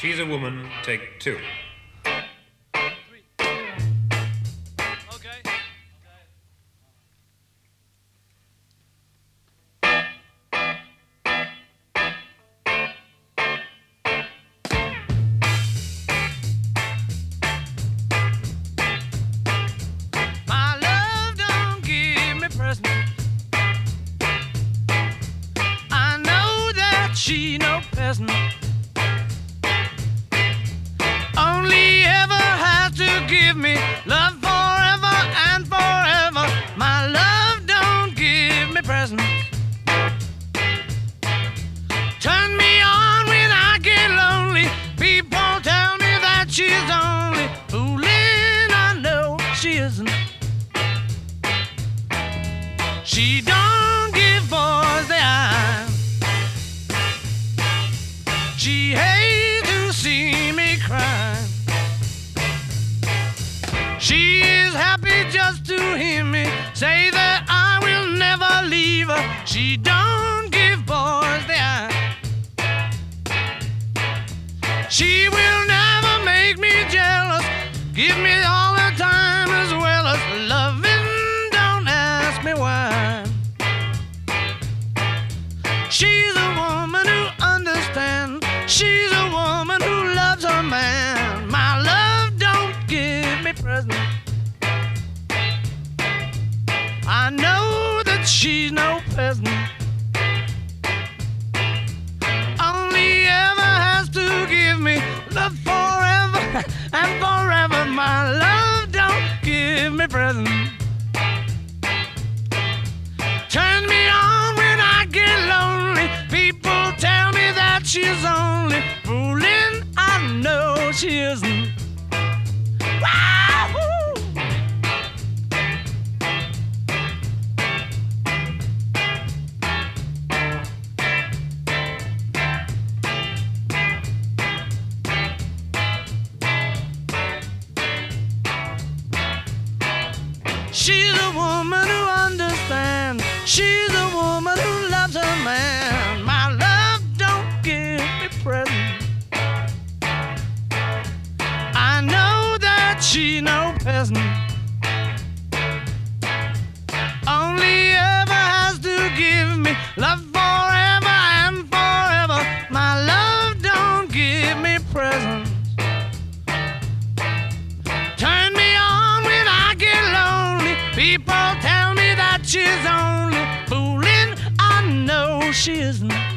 She's a Woman, take two. Give me love forever and forever. My love don't give me presents. Turn me on when I get lonely. People tell me that she's only fooling. I know she isn't. She She is happy just to hear me say that I will never leave her. She don't give boys the eye. She will never make me jealous. Give me all the time as well as loving. Don't ask me why. She's presents. I know that she's no peasant. Only ever has to give me love forever and forever. She's a woman who understands. She's a woman who loves her man. My love don't give me presents. I know that she no peasant. She's only fooling. I know she isn't.